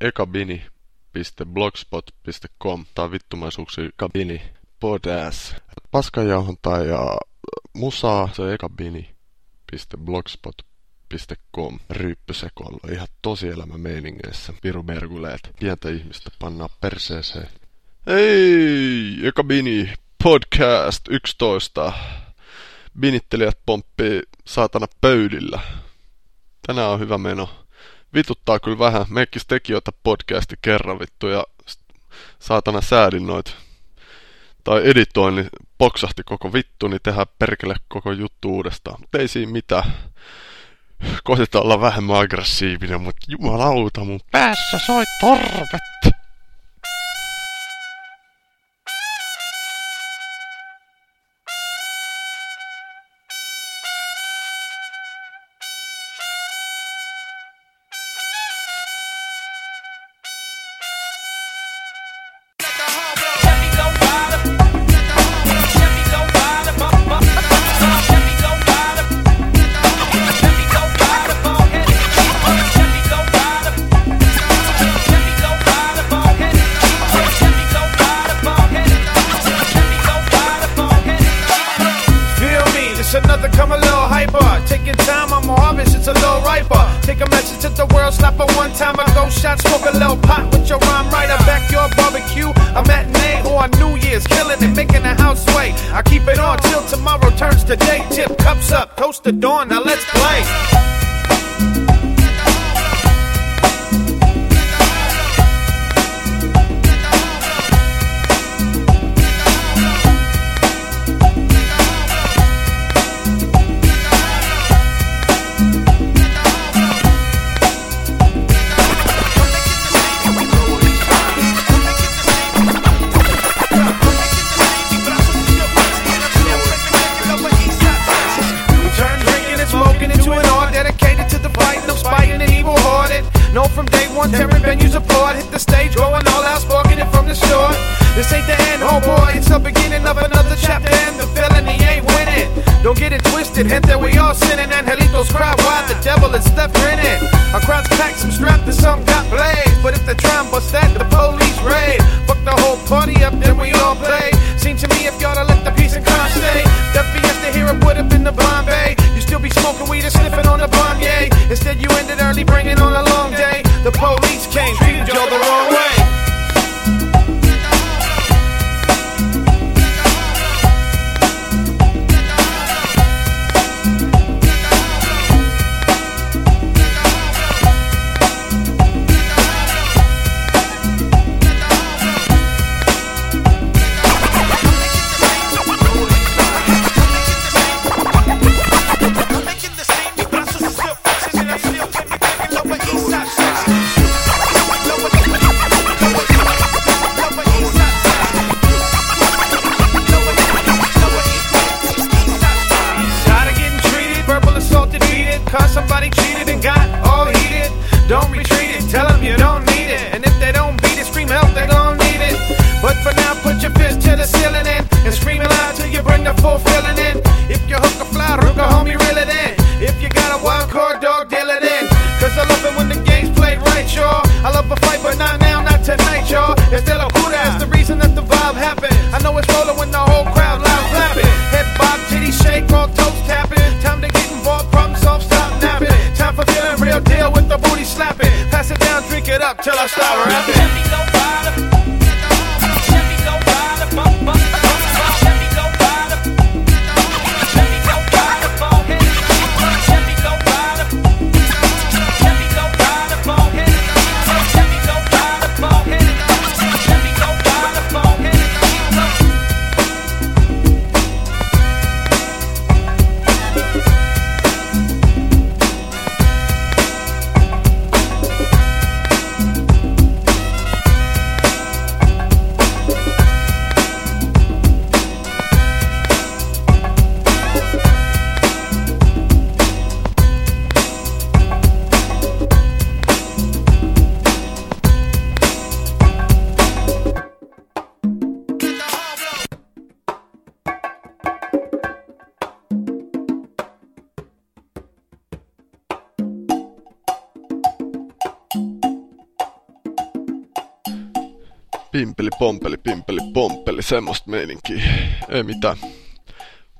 ekabini.blogspot.com tai vittumaisuuksi kabini podas. Paskajauhontaa ja musaa se ekabini.blogspot.com ryyppysekolla ihan tosielämä meiningeissä. Piru merguleet. Pientä ihmistä pannaan perseeseen. Hei, Ekabini podcast 11. Binittelijät pomppii saatana pöydillä. Tänään on hyvä meno. Vituttaa kyllä vähän. Meikkis teki jota podcasti kerran vittu ja saatana säädin noit. Tai editoin, niin poksahti koko vittu, niin tehdään perkele koko juttu uudestaan. Mutta ei siinä mitään. Koitetaan olla vähemmän aggressiivinen, mutta jumalauta mun päässä soi torvet. Know from day one, tearing venues apart. Hit the stage, going all out, sparking it from the shore. This ain't the end, oh boy, it's the beginning of another chapter, and the felony ain't winning. Don't get it twisted, gente, we all sinning. Angelitos cry why the devil is left it Our crowd's packed, some strapped, and some got blazed. But if they're trying bust that pompeli, pimpeli, pompeli, semmoista meininkiä. Ei mitään.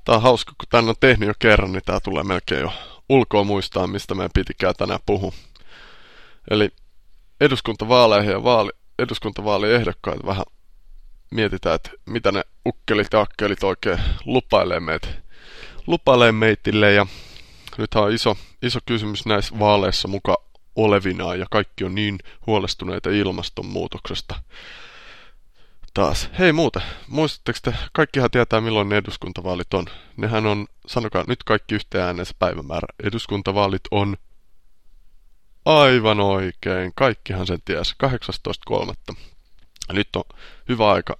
Tää on hauska, kun tän on tehnyt jo kerran, niin tää tulee melkein jo ulkoa muistaa, mistä meidän pitikään tänään puhua. Eli eduskuntavaaleihin ja vaali, eduskuntavaaliehdokkaat vähän mietitään, että mitä ne ukkelit ja akkelit oikein lupailee meitä. Lupailee meitille ja nyt on iso, iso kysymys näissä vaaleissa muka olevinaan ja kaikki on niin huolestuneita ilmastonmuutoksesta. Taas. Hei muuten, muistatteko te, kaikkihan tietää milloin ne eduskuntavaalit on. Nehän on, sanokaa nyt kaikki yhteen äänensä päivämäärä. Eduskuntavaalit on aivan oikein, kaikkihan sen ties, 18.3. Nyt on hyvä aika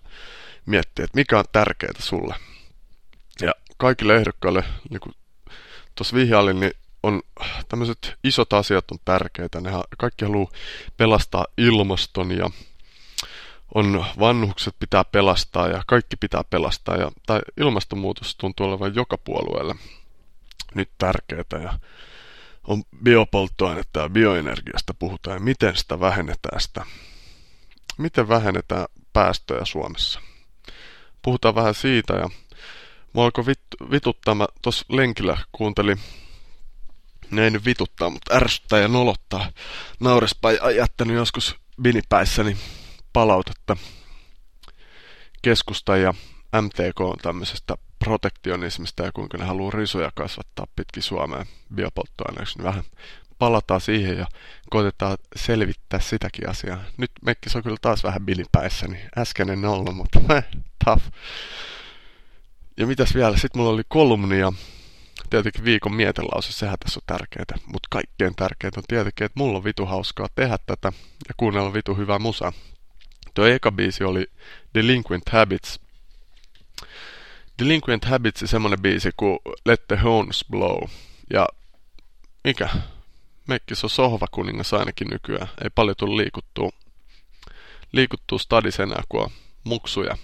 miettiä, että mikä on tärkeää sulle. Ja kaikille ehdokkaille, niin kuin tuossa vihjailin, niin on tämmöiset isot asiat on tärkeitä. Ne kaikki haluaa pelastaa ilmaston ja on vanhukset pitää pelastaa ja kaikki pitää pelastaa. Ja, tai ilmastonmuutos tuntuu olevan joka puolueelle nyt tärkeää. Ja on biopolttoainetta ja bioenergiasta puhutaan ja miten sitä vähennetään sitä. Miten vähennetään päästöjä Suomessa. Puhutaan vähän siitä ja mua alkoi vit, vituttaa, mä tuossa lenkillä kuuntelin ne ei nyt vituttaa, mutta ärsyttää ja nolottaa. Naurespa ja jättänyt joskus binipäissäni palautetta keskusta ja MTK on tämmöisestä protektionismista ja kuinka ne haluaa risuja kasvattaa pitkin Suomeen biopolttoaineeksi, niin vähän palataan siihen ja koitetaan selvittää sitäkin asiaa. Nyt Mekki on kyllä taas vähän bilipäissä, niin äsken en ollut, mutta tough. Ja mitäs vielä, sitten mulla oli kolumni ja tietenkin viikon mietelause, sehän tässä on tärkeää, mutta kaikkein tärkeintä on tietenkin, että mulla on vitu hauskaa tehdä tätä ja kuunnella vitu hyvää musaa. Tuo eka biisi oli Delinquent Habits. Delinquent Habits on semmonen biisi kuin Let the Horns Blow. Ja mikä? Mekkis on sohvakuningas ainakin nykyään. Ei paljon tullut liikuttua, liikuttua stadis enää, kun on muksuja.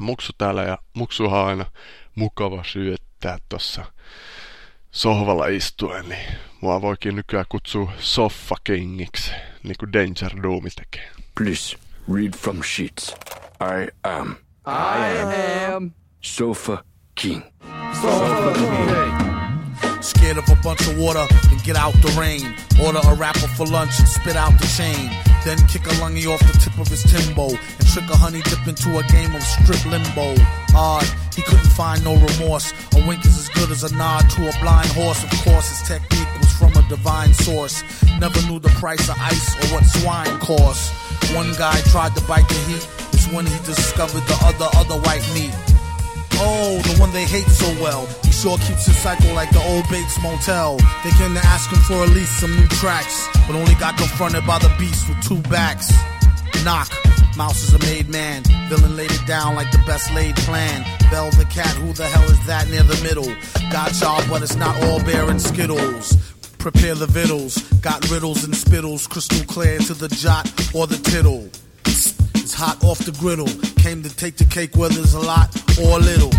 Muksu täällä ja muksuhan aina mukava syöttää tossa sohvalla istuen, niin mua voikin nykyään kutsua Soffa Kingiksi, niin kuin Danger Doomi tekee. Please read from sheets. I am I am Sofa King. Sofa King. Scared of a bunch of water, then get out the rain. Order a rapper for lunch and spit out the chain. Then kick a lungy off the tip of his timbo and trick a honey dip into a game of strip limbo. Odd, he couldn't find no remorse. A wink is as good as a nod to a blind horse. Of course, his technique was from a divine source. Never knew the price of ice or what swine costs. One guy tried to bite the heat. It's when he discovered the other other white meat. Oh, the one they hate so well. He sure keeps his cycle like the old Bates Motel. They came to ask him for at least some new tracks, but only got confronted by the beast with two backs. Knock. Mouse is a made man. Villain laid it down like the best laid plan. Bell the cat, who the hell is that near the middle? Got y'all, but it's not all bear and skittles. Prepare the vittles. Got riddles and spittles, crystal clear to the jot or the tittle. It's hot off the griddle. Came to take the cake whether it's a lot or a little.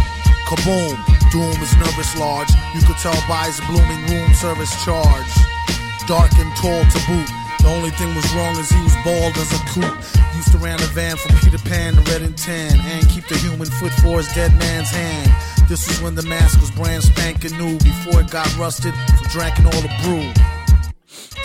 Kaboom, doom is nervous large. You could tell by his blooming room service charge. Dark and tall to boot. The only thing was wrong is he was bald as a coot. Used to ran a van from Peter Pan to Red and Tan and keep the human foot for his dead man's hand. This was when the mask was brand spanking new before it got rusted from drinking all the brew.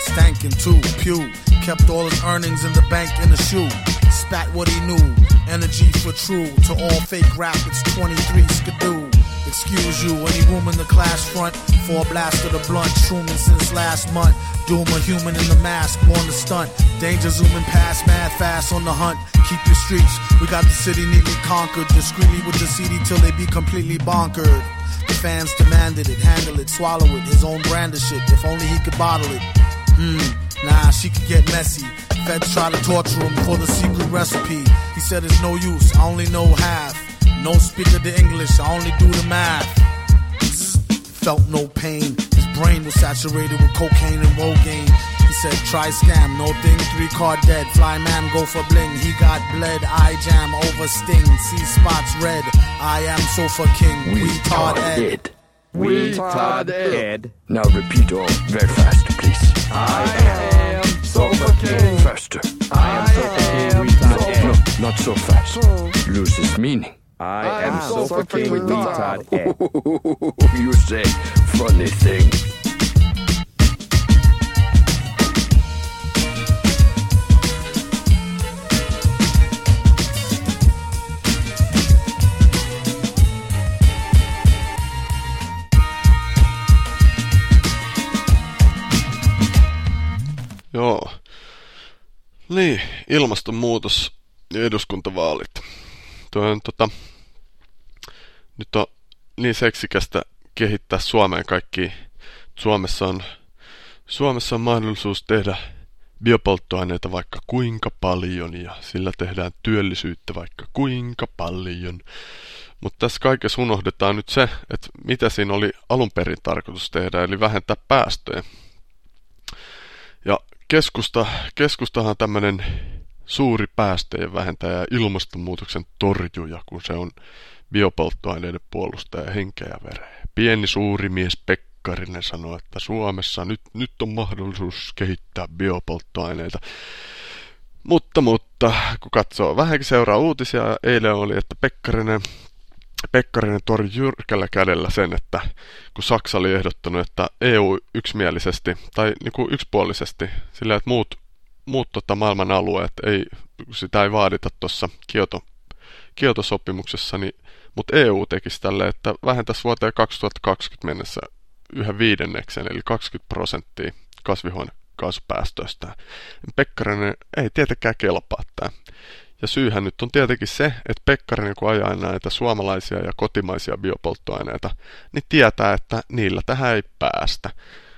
Stankin' too, pew. Kept all his earnings in the bank in a shoe. Spat what he knew. Energy for true. To all fake rap, it's 23 skidoo. Excuse you, any room in the class front for a blast of the blunt. Truman since last month. Doom a human in the mask, born to stunt. Danger zooming past, mad fast on the hunt. Keep your streets. We got the city neatly conquered. Discreetly with the CD till they be completely bonkered. The fans demanded it, handle it, swallow it. His own brand of shit. If only he could bottle it. Hmm, nah, she could get messy. Feds try to torture him for the secret recipe. He said it's no use, I only know half. No speak of the English, I only do the math. Felt no pain. His brain was saturated with cocaine and Rogaine. He said, try scam, no thing, three card dead. Fly man, go for bling. He got bled, eye jam, over sting. See spots red. I am sofa king. We Todd Ed. dead. We Todd Ed. Now repeat all very fast, please. I am Sofa King. Faster. I am Sofa King. We Todd Ed. No, not so fast. Loses meaning. I am so fucking retard, Ed. you say funny things. Joo. Niin, ilmastonmuutos ja eduskuntavaalit. Tuo on tota, nyt on niin seksikästä kehittää Suomeen kaikki. Suomessa on, Suomessa on mahdollisuus tehdä biopolttoaineita vaikka kuinka paljon ja sillä tehdään työllisyyttä vaikka kuinka paljon. Mutta tässä kaikessa unohdetaan nyt se, että mitä siinä oli alun perin tarkoitus tehdä, eli vähentää päästöjä. Ja keskusta, keskustahan tämmöinen suuri päästöjen vähentäjä ja ilmastonmuutoksen torjuja, kun se on biopolttoaineiden puolustaja henkeä ja vereä. Pieni suuri mies Pekkarinen sanoi, että Suomessa nyt, nyt on mahdollisuus kehittää biopolttoaineita. Mutta, mutta, kun katsoo vähänkin seuraa uutisia, eilen oli, että Pekkarinen, Pekkarinen torjui jyrkällä kädellä sen, että kun Saksa oli ehdottanut, että EU yksimielisesti, tai niin kuin yksipuolisesti, sillä että muut, muut tota maailman alueet, ei, sitä ei vaadita tuossa Kioto, Kiotosopimuksessa, niin mutta EU tekisi tälle, että vähentäisi vuoteen 2020 mennessä yhä viidenneksen, eli 20 prosenttia kasvihuonekaasupäästöistä. Pekkarinen ei tietenkään kelpaa tämä. Ja syyhän nyt on tietenkin se, että Pekkarinen kun ajaa näitä suomalaisia ja kotimaisia biopolttoaineita, niin tietää, että niillä tähän ei päästä.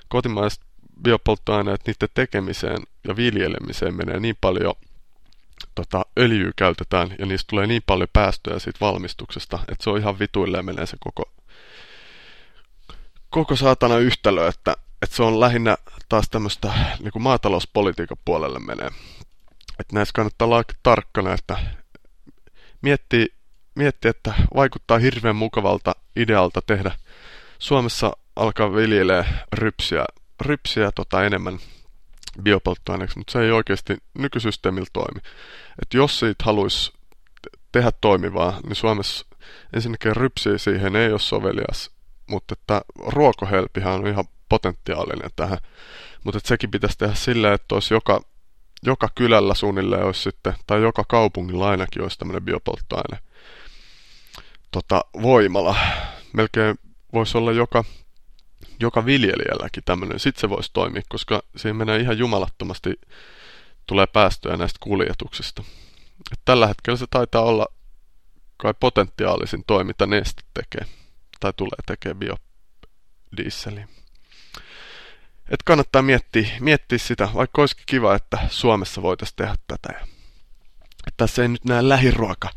Kotimaiset biopolttoaineet, niiden tekemiseen ja viljelemiseen menee niin paljon tota, öljyä käytetään ja niistä tulee niin paljon päästöjä siitä valmistuksesta, että se on ihan vituilleen menee se koko, koko saatana yhtälö, että, että se on lähinnä taas tämmöistä niin maatalouspolitiikan puolelle menee. Että näissä kannattaa olla tarkkana, että miettii, miettii, että vaikuttaa hirveän mukavalta idealta tehdä Suomessa alkaa viljelee rypsiä, rypsiä tota enemmän biopolttoaineeksi, mutta se ei oikeasti nykysysteemillä toimi. Et jos siitä haluaisi tehdä toimivaa, niin Suomessa ensinnäkin rypsi siihen ei ole sovelias, mutta että ruokohelpihan on ihan potentiaalinen tähän. Mutta että sekin pitäisi tehdä sillä, että olisi joka, joka kylällä suunnilleen olisi sitten, tai joka kaupungilla ainakin olisi tämmöinen biopolttoaine tota, voimala. Melkein voisi olla joka joka viljelijälläkin tämmöinen, sitten se voisi toimia, koska siinä menee ihan jumalattomasti, tulee päästöjä näistä kuljetuksista. Et tällä hetkellä se taitaa olla kai potentiaalisin toimi, mitä Neste tekee, tai tulee tekemään biodieseliä. Et kannattaa miettiä, miettiä sitä, vaikka olisikin kiva, että Suomessa voitaisiin tehdä tätä. Et tässä ei nyt nämä lähiruoka,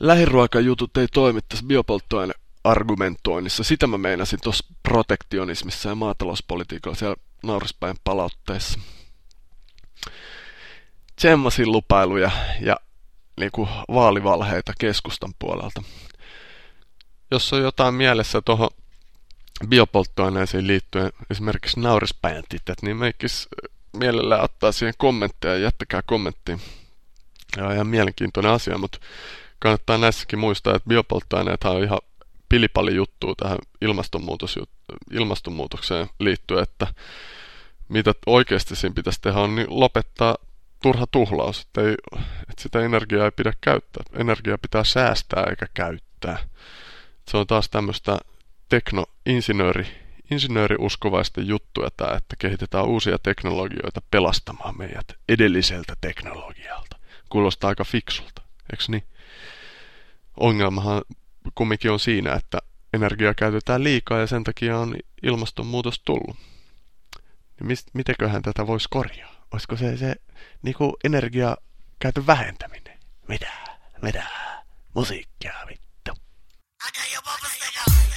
lähiruokajutut ei toimi tässä biopolttoaine argumentoinnissa. Sitä mä meinasin tuossa protektionismissa ja maatalouspolitiikalla siellä naurispäin palautteessa. Tsemmasin lupailuja ja niin kuin vaalivalheita keskustan puolelta. Jos on jotain mielessä tuohon biopolttoaineisiin liittyen, esimerkiksi naurispäin titet, niin meikis mielellään ottaa siihen kommentteja, jättäkää kommenttiin. Ja ihan mielenkiintoinen asia, mutta kannattaa näissäkin muistaa, että biopolttoaineet on ihan pilipali juttua tähän ilmastonmuutos, ilmastonmuutokseen liittyen, että mitä oikeasti siinä pitäisi tehdä on niin lopettaa turha tuhlaus, että, ei, että sitä energiaa ei pidä käyttää. Energiaa pitää säästää eikä käyttää. Se on taas tämmöistä tekno-insinööri, insinööriuskovaisten juttuja tämä, että kehitetään uusia teknologioita pelastamaan meidät edelliseltä teknologialta. Kuulostaa aika fiksulta, eikö niin? Ongelmahan kumminkin on siinä, että energiaa käytetään liikaa ja sen takia on ilmastonmuutos tullut. Niin mist, mitenköhän tätä voisi korjaa? Olisiko se se niin kuin energiakäytön vähentäminen? Mitä? Mitä? Musiikkia, vittu. Humping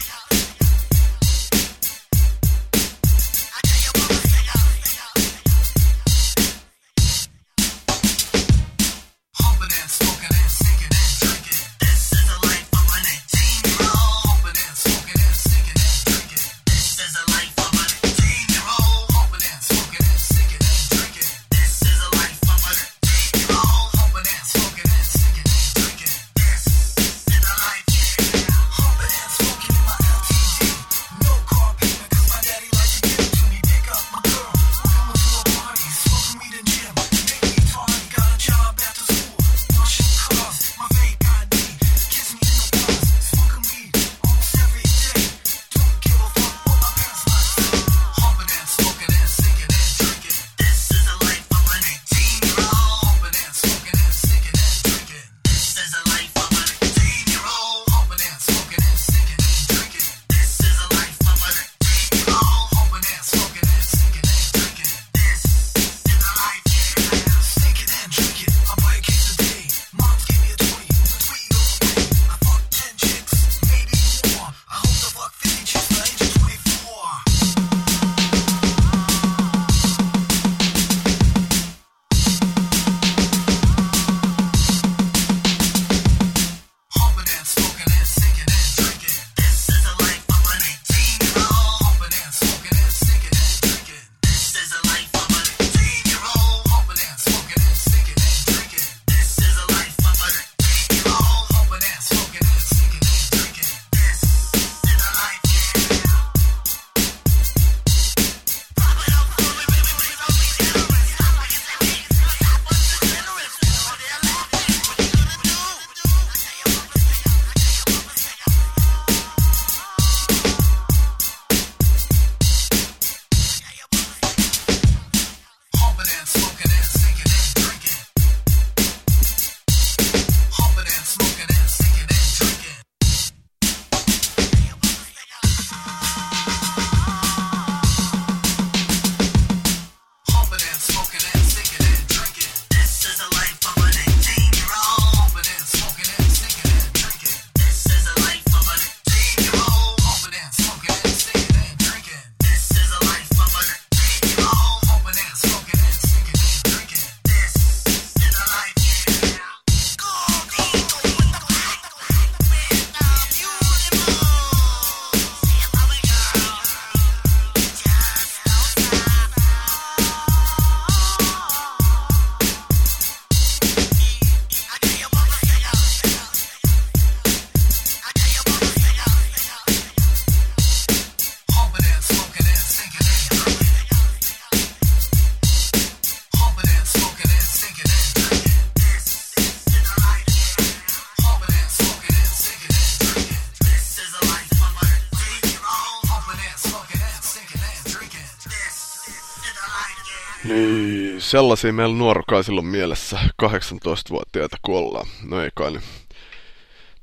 sellaisia meillä nuorukaisilla on mielessä 18-vuotiaita kun ollaan. No ei kai nyt.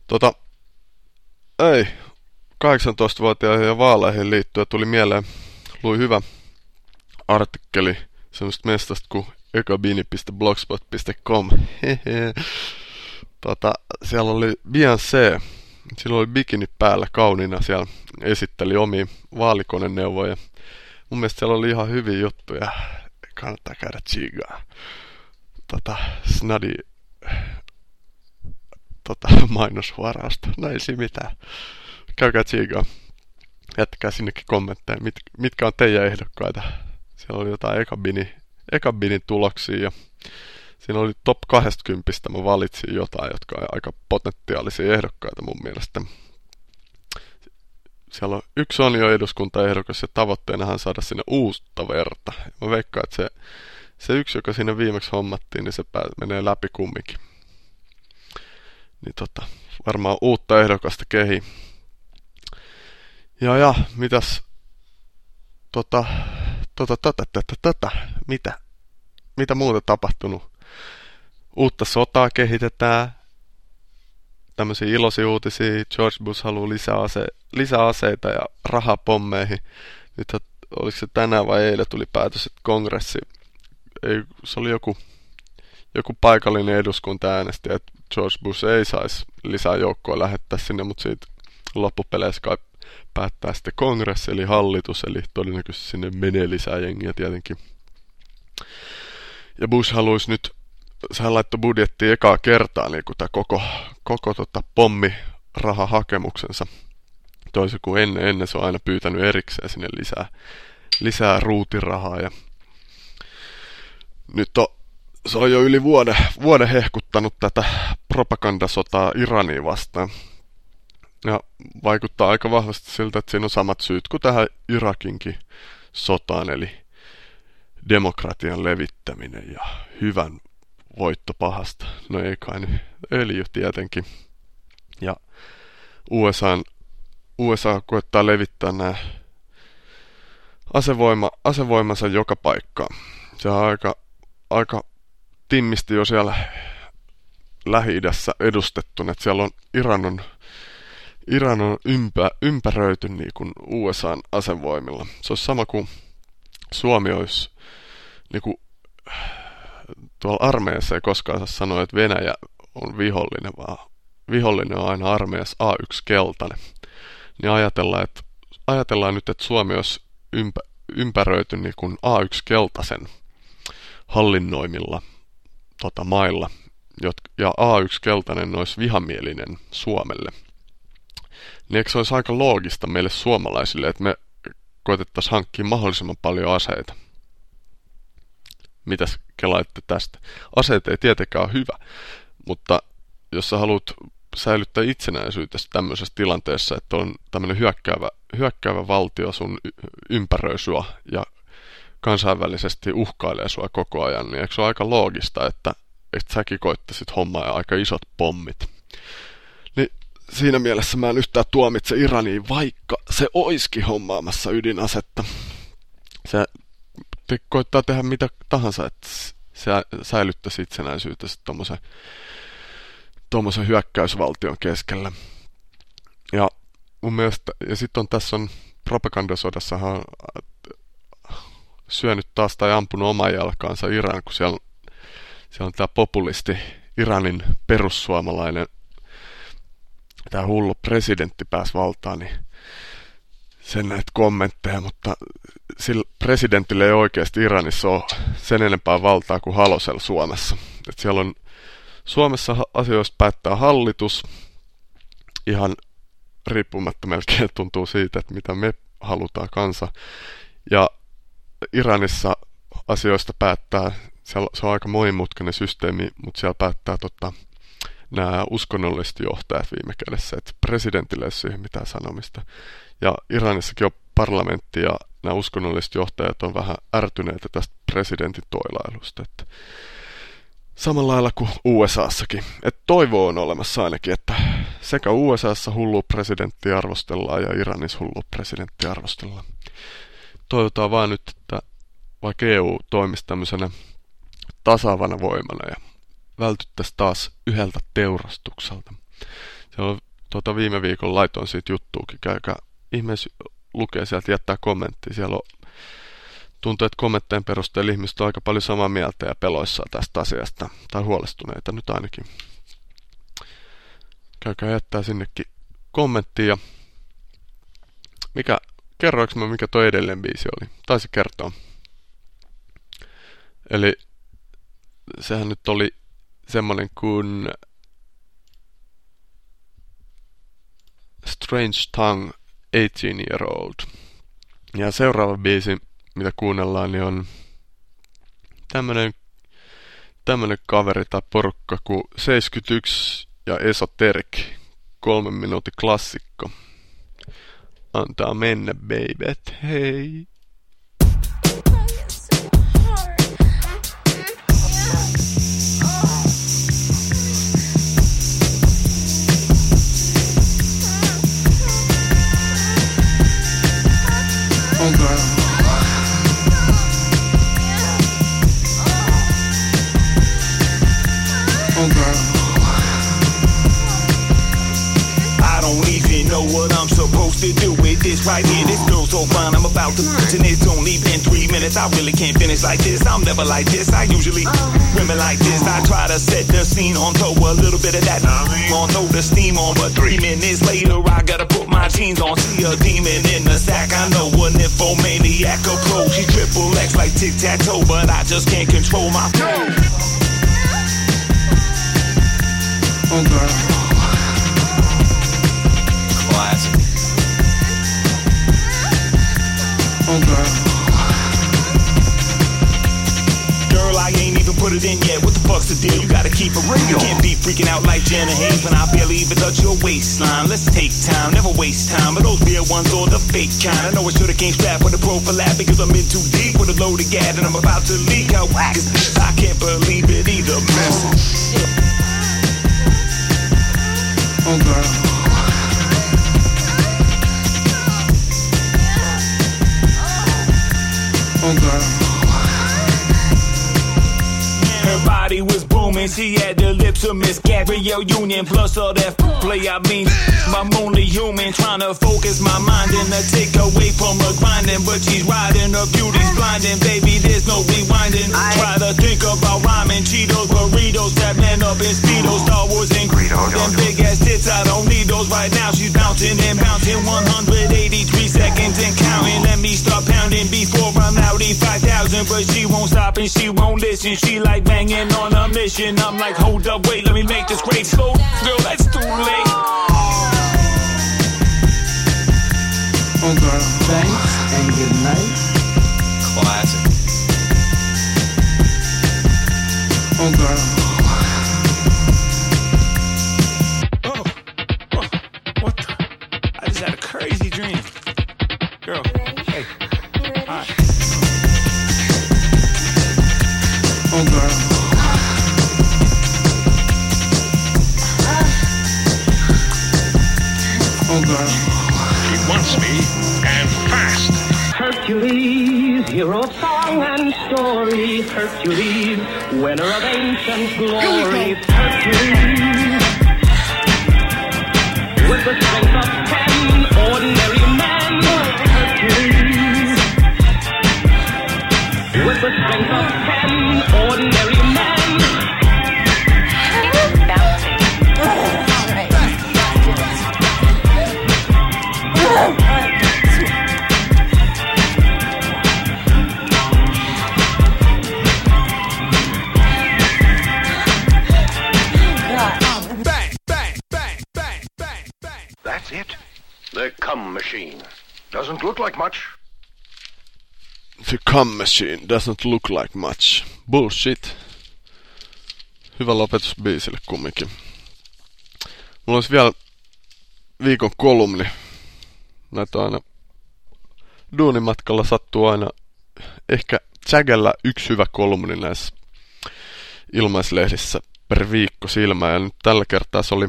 Tota, ei, 18-vuotiaiden ja vaaleihin liittyen tuli mieleen, luin hyvä artikkeli semmoista mestasta kuin ekabini.blogspot.com. Tota, siellä oli Beyoncé, sillä oli bikini päällä kauniina siellä, esitteli omia vaalikoneneuvoja. Mun mielestä siellä oli ihan hyviä juttuja, kannattaa käydä tsiigaa. Tota, snadi tota, mainoshuorausta, no ei siinä mitään. Käykää tsiigaa. Jättäkää sinnekin kommentteja, mit, mitkä on teidän ehdokkaita. Siellä oli jotain ekabini, ekabinin tuloksia ja siinä oli top 20. Mä valitsin jotain, jotka on aika potentiaalisia ehdokkaita mun mielestä. Siellä on, yksi on jo eduskuntaehdokas ja tavoitteenahan saada sinne uutta verta. Mä veikkaan, että se, se yksi, joka sinne viimeksi hommattiin, niin se pää, menee läpi kumminkin. Niin tota, varmaan uutta ehdokasta kehi. Ja ja, mitäs tota, tota, tota, tota, tota, mitä, mitä muuta tapahtunut? Uutta sotaa kehitetään, tämmöisiä iloisia uutisia, George Bush haluaa lisää, ase, lisää aseita ja rahaa pommeihin. Nyt oliko se tänään vai eilen tuli päätös, että kongressi, ei, se oli joku, joku paikallinen eduskunta äänesti, että George Bush ei saisi lisää joukkoa lähettää sinne, mutta siitä loppupeleissä kai päättää sitten kongressi eli hallitus, eli todennäköisesti sinne menee lisää jengiä tietenkin. Ja Bush haluaisi nyt, sehän laittoi budjettiin ekaa kertaa niin tämä koko, koko tota pommi rahahakemuksensa. Toisin kuin ennen, ennen se on aina pyytänyt erikseen sinne lisää, lisää ruutirahaa. Ja nyt on, se on jo yli vuoden, vuoden hehkuttanut tätä propagandasotaa Iraniin vastaan. Ja vaikuttaa aika vahvasti siltä, että siinä on samat syyt kuin tähän Irakinkin sotaan, eli demokratian levittäminen ja hyvän voitto pahasta. No ei kai nyt öljy tietenkin. Ja USA, USA koettaa levittää nämä asevoima, asevoimansa joka paikkaan. Se on aika, aika timmisti jo siellä Lähi-idässä edustettuna, että siellä on Iran on Iran on ympä, ympäröity niin kuin USAn asevoimilla. Se olisi sama kuin Suomi olisi niin kuin, tuolla armeijassa ei koskaan saa sanoa, että Venäjä on vihollinen, vaan vihollinen on aina armeijassa A1 keltainen. Niin ajatellaan, että, ajatellaan nyt, että Suomi olisi ympä, ympäröity niin kuin A1 keltaisen hallinnoimilla tota, mailla, ja A1 keltainen olisi vihamielinen Suomelle – niin eikö se olisi aika loogista meille suomalaisille, että me koetettaisiin hankkia mahdollisimman paljon aseita? Mitäs kelaitte tästä? Aseet ei tietenkään ole hyvä, mutta jos sä haluat säilyttää itsenäisyytesi tämmöisessä tilanteessa, että on tämmöinen hyökkäävä, hyökkäävä valtio sun ympäröi sua ja kansainvälisesti uhkailee sua koko ajan, niin eikö se ole aika loogista, että, että säkin koittaisit hommaa ja aika isot pommit? Niin siinä mielessä mä en yhtään tuomitse Iraniin, vaikka se oiski hommaamassa ydinasetta. Se te koittaa tehdä mitä tahansa, että se säilyttäisi itsenäisyyttä tuommoisen tuommoisen hyökkäysvaltion keskellä. Ja mun mielestä, ja sitten on tässä on propagandasodassahan syönyt taas tai ampunut oman jalkaansa Iran, kun siellä, siellä on tämä populisti, Iranin perussuomalainen tämä hullu presidentti pääsi valtaan, niin sen näitä kommentteja, mutta sillä presidentille ei oikeasti Iranissa ole sen enempää valtaa kuin Halosel Suomessa. Et siellä on Suomessa asioista päättää hallitus ihan riippumatta melkein tuntuu siitä, että mitä me halutaan kansa. Ja Iranissa asioista päättää, siellä, se on aika monimutkainen systeemi, mutta siellä päättää tota, nämä uskonnolliset johtajat viime kädessä, että presidentille ei siihen mitään sanomista. Ja Iranissakin on parlamentti ja nämä uskonnolliset johtajat on vähän ärtyneitä tästä presidentin toilailusta. Että samalla lailla kuin USAssakin. Että toivo on olemassa ainakin, että sekä USAssa hullu presidentti arvostellaan ja Iranissa hullu presidentti arvostellaan. Toivotaan vaan nyt, että vaikka EU toimisi tämmöisenä tasavana voimana ja vältyttäisiin taas yhdeltä teurastukselta. Se on tuota, viime viikon laitoin siitä juttuukin, käykää ihmeessä lukee sieltä, jättää kommenttia. Siellä on, tuntuu, että kommenttejen perusteella ihmiset on aika paljon samaa mieltä ja peloissaan tästä asiasta, tai huolestuneita nyt ainakin. Käykää jättää sinnekin kommenttia. Mikä, kerroinko mä mikä toi edellinen biisi oli? Taisi kertoa. Eli sehän nyt oli semmonen kuin Strange Tongue 18 Year Old. Ja seuraava biisi, mitä kuunnellaan, niin on tämmönen, tämmönen kaveri tai porukka kuin 71 ja Esoteric. Kolmen minuutin klassikko. Antaa mennä, baby, hei. Oh girl. I don't even know what I'm supposed to do with this right here. This girl's so fine, I'm about to finish, and it's only been three minutes. I really can't finish like this. I'm never like this. I usually women like this. I try to set the scene on, throw a little bit of that on, throw the steam on. But three minutes later, I gotta put my jeans on. See a demon in the sack. I know an infomaniac approach. She's triple X like tic tac toe, but I just can't control my flow. Oh girl. Classic. Oh girl. Girl, I ain't even put it in yet. What the fuck's the deal? You gotta keep it real. You can't be freaking out like Jenna Hayes when I barely even touch your waistline. Let's take time, never waste time. But those real ones or the fake kind. I know I should've came strapped with a prophylactic because I'm in too deep with a loaded gas and I'm about to leak. How whack is this? I can't believe it either. Mess. Oh girl. Oh girl. Her body was booming, she had the lips of Miss Gabrielle Union, plus all that play. I mean, I'm only human, trying to focus my mind and to take away from her grinding, but she's riding her beauty's blinding, baby. There's no rewinding. I Try to think about rhyming, Cheetos, burritos, that man up in speedos, Star Wars and Greedos. Them big ass tits, I don't need those right now. She's bouncing and bouncing, 183 seconds and counting. Let me start pounding before I'm out 5,000, but she won't stop and she won't listen. She like banging on a mission. I'm like, hold up, wait, let me make this great slow. Girl, that's too late. Oh girl. Thanks and good night. Classic. Oh girl. Oh, oh what I just had a crazy dream Girl oh, girl. Oh girl. He wants me, and fast. Hercules, hero of song and story. Hercules, winner of ancient glory. Hercules, with the strength of ten ordinary men. Hercules, with the strength of ten ordinary look like much. The cum machine doesn't look like much. Bullshit. Hyvä lopetus biisille kumminkin. Mulla olisi vielä viikon kolumni. Näitä aina duunimatkalla sattuu aina ehkä sägällä yksi hyvä kolumni näissä ilmaislehdissä per viikko silmään. Ja nyt tällä kertaa se oli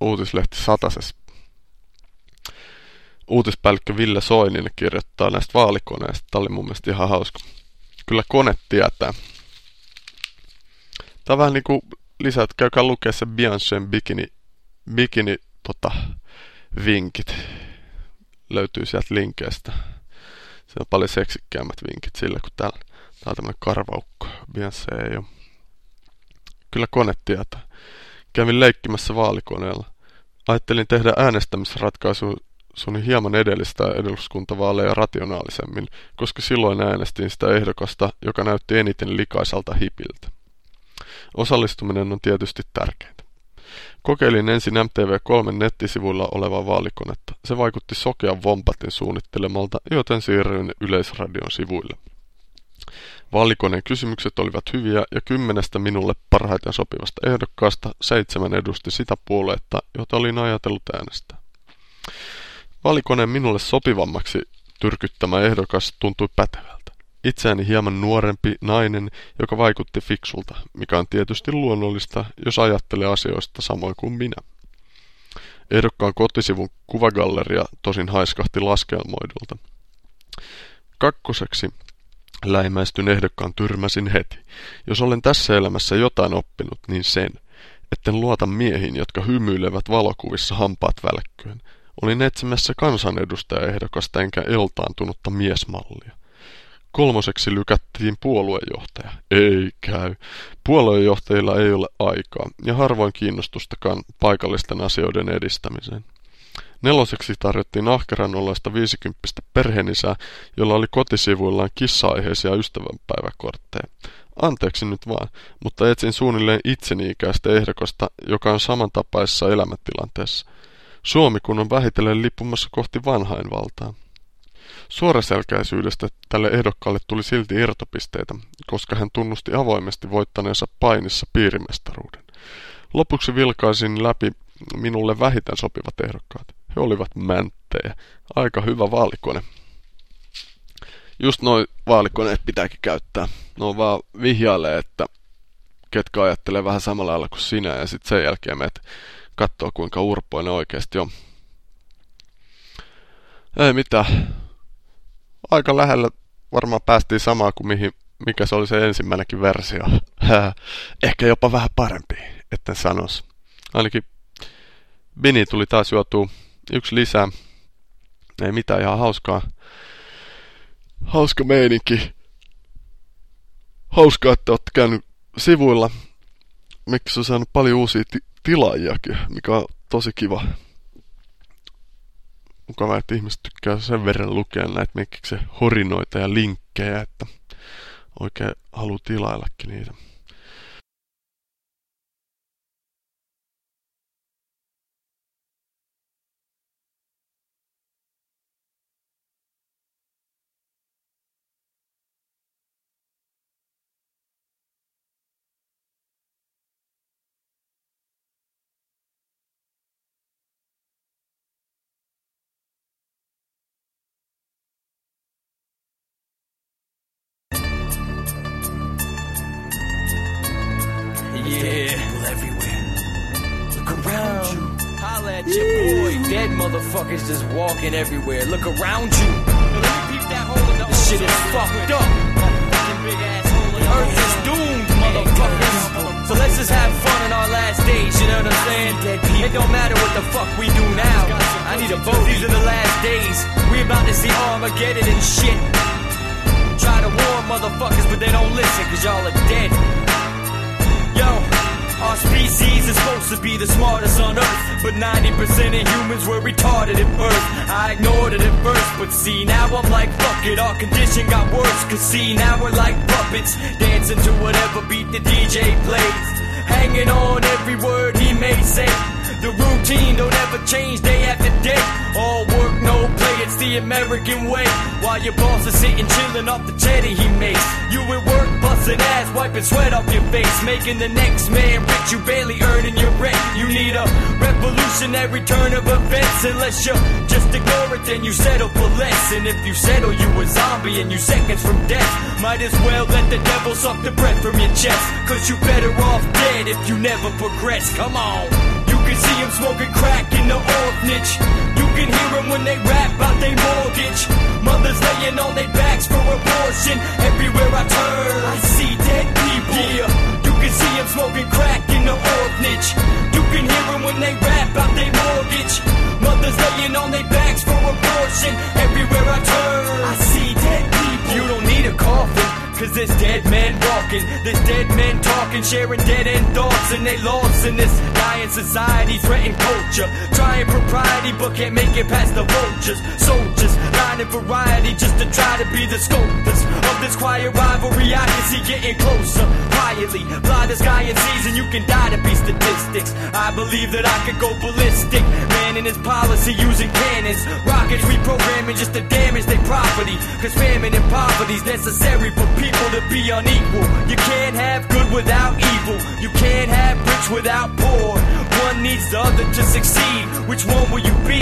uutislehti Satasessa uutispäällikkö Ville Soininen kirjoittaa näistä vaalikoneista. Tämä oli mun mielestä ihan hauska. Kyllä kone tietää. Tämä vähän niin kuin lisää, että käykää lukea se Beyoncé'n bikini, bikini tota, vinkit. Löytyy sieltä linkeistä. Se on paljon seksikkäämmät vinkit sillä, kun täällä, täällä on tämmöinen karvaukko. Beyoncé ei ole. Kyllä kone tietää. Kävin leikkimässä vaalikoneella. Ajattelin tehdä äänestämisratkaisun suni hieman edellistä eduskuntavaaleja rationaalisemmin, koska silloin äänestin sitä ehdokasta, joka näytti eniten likaisalta hipiltä. Osallistuminen on tietysti tärkeintä. Kokeilin ensin MTV3 nettisivuilla olevaa vaalikonetta. Se vaikutti sokean vompatin suunnittelemalta, joten siirryin Yleisradion sivuille. Vaalikoneen kysymykset olivat hyviä ja kymmenestä minulle parhaiten sopivasta ehdokkaasta seitsemän edusti sitä puoluetta, jota olin ajatellut äänestää. Vaalikoneen minulle sopivammaksi tyrkyttämä ehdokas tuntui pätevältä. Itseäni hieman nuorempi nainen, joka vaikutti fiksulta, mikä on tietysti luonnollista, jos ajattelee asioista samoin kuin minä. Ehdokkaan kotisivun kuvagalleria tosin haiskahti laskelmoidulta. Kakkoseksi läimäistyn ehdokkaan tyrmäsin heti. Jos olen tässä elämässä jotain oppinut, niin sen, etten luota miehiin, jotka hymyilevät valokuvissa hampaat välkkyen. Olin etsimässä kansanedustajaehdokasta enkä eltaantunutta miesmallia. Kolmoseksi lykättiin puoluejohtaja. Ei käy. Puoluejohtajilla ei ole aikaa ja harvoin kiinnostustakaan paikallisten asioiden edistämiseen. Neloseksi tarjottiin ahkeran olleesta 50 perheenisää, jolla oli kotisivuillaan kissa-aiheisia ystävänpäiväkortteja. Anteeksi nyt vaan, mutta etsin suunnilleen itseni ikäistä ehdokasta, joka on samantapaisessa elämäntilanteessa. Suomi kun on vähitellen lippumassa kohti vanhainvaltaa. Suoraselkäisyydestä tälle ehdokkaalle tuli silti irtopisteitä, koska hän tunnusti avoimesti voittaneensa painissa piirimestaruuden. Lopuksi vilkaisin läpi minulle vähiten sopivat ehdokkaat. He olivat mänttejä. Aika hyvä vaalikone. Just noin vaalikoneet pitääkin käyttää. Ne on vaan vihjailee, että ketkä ajattelee vähän samalla lailla kuin sinä ja sitten sen jälkeen meet katsoo kuinka urpoinen oikeasti on. Ei mitään. Aika lähellä varmaan päästiin samaa kuin mihin, mikä se oli se ensimmäinenkin versio. Ehkä jopa vähän parempi, etten sanos. Ainakin Bini tuli taas juotua yksi lisää. Ei mitään ihan hauskaa. Hauska meininki. Hauskaa, että olette käynyt sivuilla. Miksi on saanut paljon uusia ti- tilaajiakin, mikä on tosi kiva. Mukava, että ihmiset tykkää sen verran lukea näitä mekkiksi horinoita ja linkkejä, että oikein haluaa tilaillakin niitä. Motherfuckers just walking everywhere. Look around you. This shit is fucked up. Earth is doomed, motherfuckers. So let's just have fun in our last days, you know what I'm saying? It don't matter what the fuck we do now. I need a vote. These are the last days. We about to see Armageddon and shit. Try to warn motherfuckers, but they don't listen, cause y'all are dead. Our species is supposed to be the smartest on earth, but 90% of humans were retarded at birth. I ignored it at first, but see, now I'm like, fuck it, our condition got worse. Cause see, now we're like puppets, dancing to whatever beat the DJ plays. Hanging on every word he may say. The routine don't ever change day after day. All the American way. While your boss is sitting chilling off the cheddar he makes. You at work, busting ass, wiping sweat off your face. Making the next man rich, you barely earning your rent. You need a revolutionary turn of events. Unless you just ignore it, then you settle for less. And if you settle, you a zombie and you seconds from death. Might as well let the devil suck the breath from your chest. Cause you better off dead if you never progress. Come on. See them smoking crack in the orphanage. You can hear them when they rap about their mortgage. Mothers laying on their backs for abortion. Everywhere I turn, I see dead people. Yeah, you can see them smoking crack in the orphanage. You can hear them when they rap about their mortgage. Mothers laying on their backs for abortion. Everywhere I turn, I see dead people. You don't need a coffin. Cause there's dead men walking, there's dead men talking, sharing dead end thoughts, and they lost in this dying society, threaten culture. Trying propriety, but can't make it past the vultures. Soldiers, lying in variety just to try to be the sculptors this quiet rivalry. I can see getting closer, quietly. Fly the sky in season, you can die to be statistics. I believe that I could go ballistic. Man in his policy using cannons, rockets reprogramming just to damage their property. Cause famine and poverty's necessary for people to be unequal. You can't have good without evil. You can't have rich without poor. One needs the other to succeed. Which one will you be?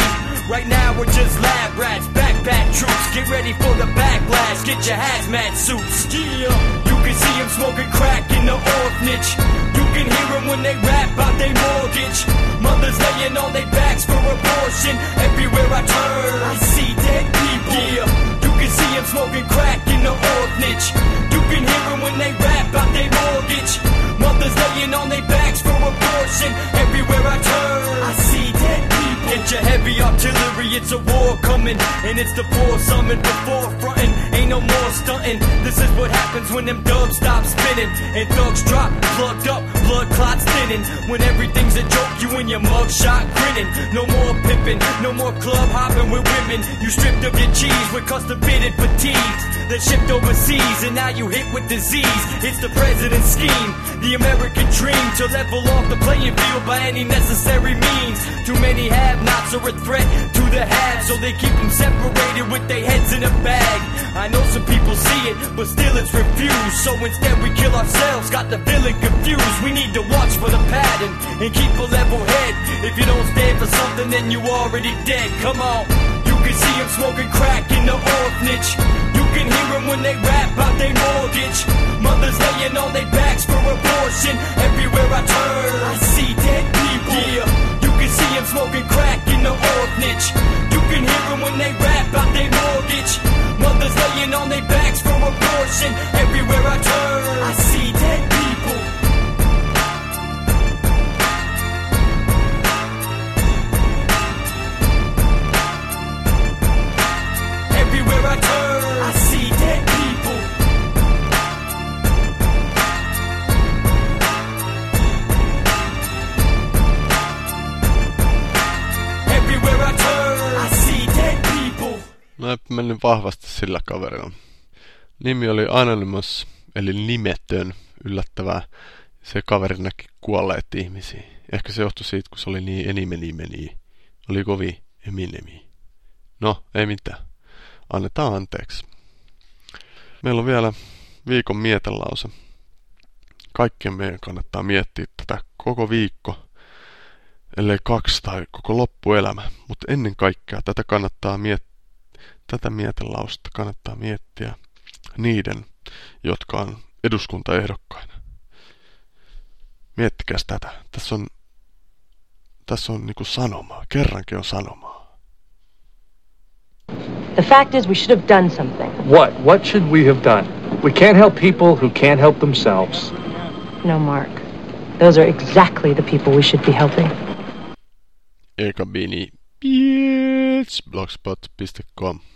Right now we're just lab rats, backpack troops. Get ready for the backlash. Get your hazmat suits. Yeah. You can see them smoking crack in the orphanage. You can hear them when they rap about their mortgage. Mothers laying on their backs for abortion. Everywhere I turn, I see dead people. Yeah. You can see them smoking crack in the orphanage. You can hear them when they rap about their mortgage. Mothers laying on their backs for abortion. Everywhere I turn, I see dead people. Get your heavy artillery, it's a war coming. And it's the force summoned before frontin'. Ain't no more stunting. This is what happens when them dubs stop spinning. And thugs drop, plugged up, blood clots thinning. When everything's a joke, you in your mugshot grinning. No more pimping, no more club hopping with women. You stripped of your cheese with custom fitted fatigues. That shipped overseas, and now you hit with disease. It's the president's scheme, the American dream to level off the playing field by any necessary means. Too many have nots are a threat to the have, so they keep them separated with their heads in a bag. I know some people see it, but still it's refused. So instead we kill ourselves, got the villain confused. We need to watch for the pattern and keep a level head. If you don't stand for something, then you already dead. Come on. You can see them smoking crack in the orphanage. You can hear them when they rap about their mortgage. Mothers laying on their backs for abortion. Everywhere I turn, I see dead people. Yeah, them smoking crack in the orphanage. You can hear them when they rap about their mortgage. Mothers laying on their backs for abortion. Everywhere I turn, I see dead people. Everywhere I turn, Mä mennyt vahvasti sillä kaverilla. Nimi oli Anonymous, eli nimetön, yllättävää. Se kaveri näki kuolleet ihmisiä. Ehkä se johtui siitä, kun se oli niin enimeni Oli kovin eminemi. No, ei mitään. Annetaan anteeksi. Meillä on vielä viikon mietelause. Kaikkien meidän kannattaa miettiä tätä koko viikko, ellei kaksi tai koko loppuelämä. Mutta ennen kaikkea tätä kannattaa miettiä tätä mietelausta kannattaa miettiä niiden, jotka on eduskuntaehdokkaina. Miettikää tätä. Tässä on, tässä on niinku sanomaa. Kerrankin on sanomaa. The fact is, we should have done something. What? What should we have done? We can't help people who can't help themselves. No, Mark. Those are exactly the people we should be helping. Ekabini blogspot.com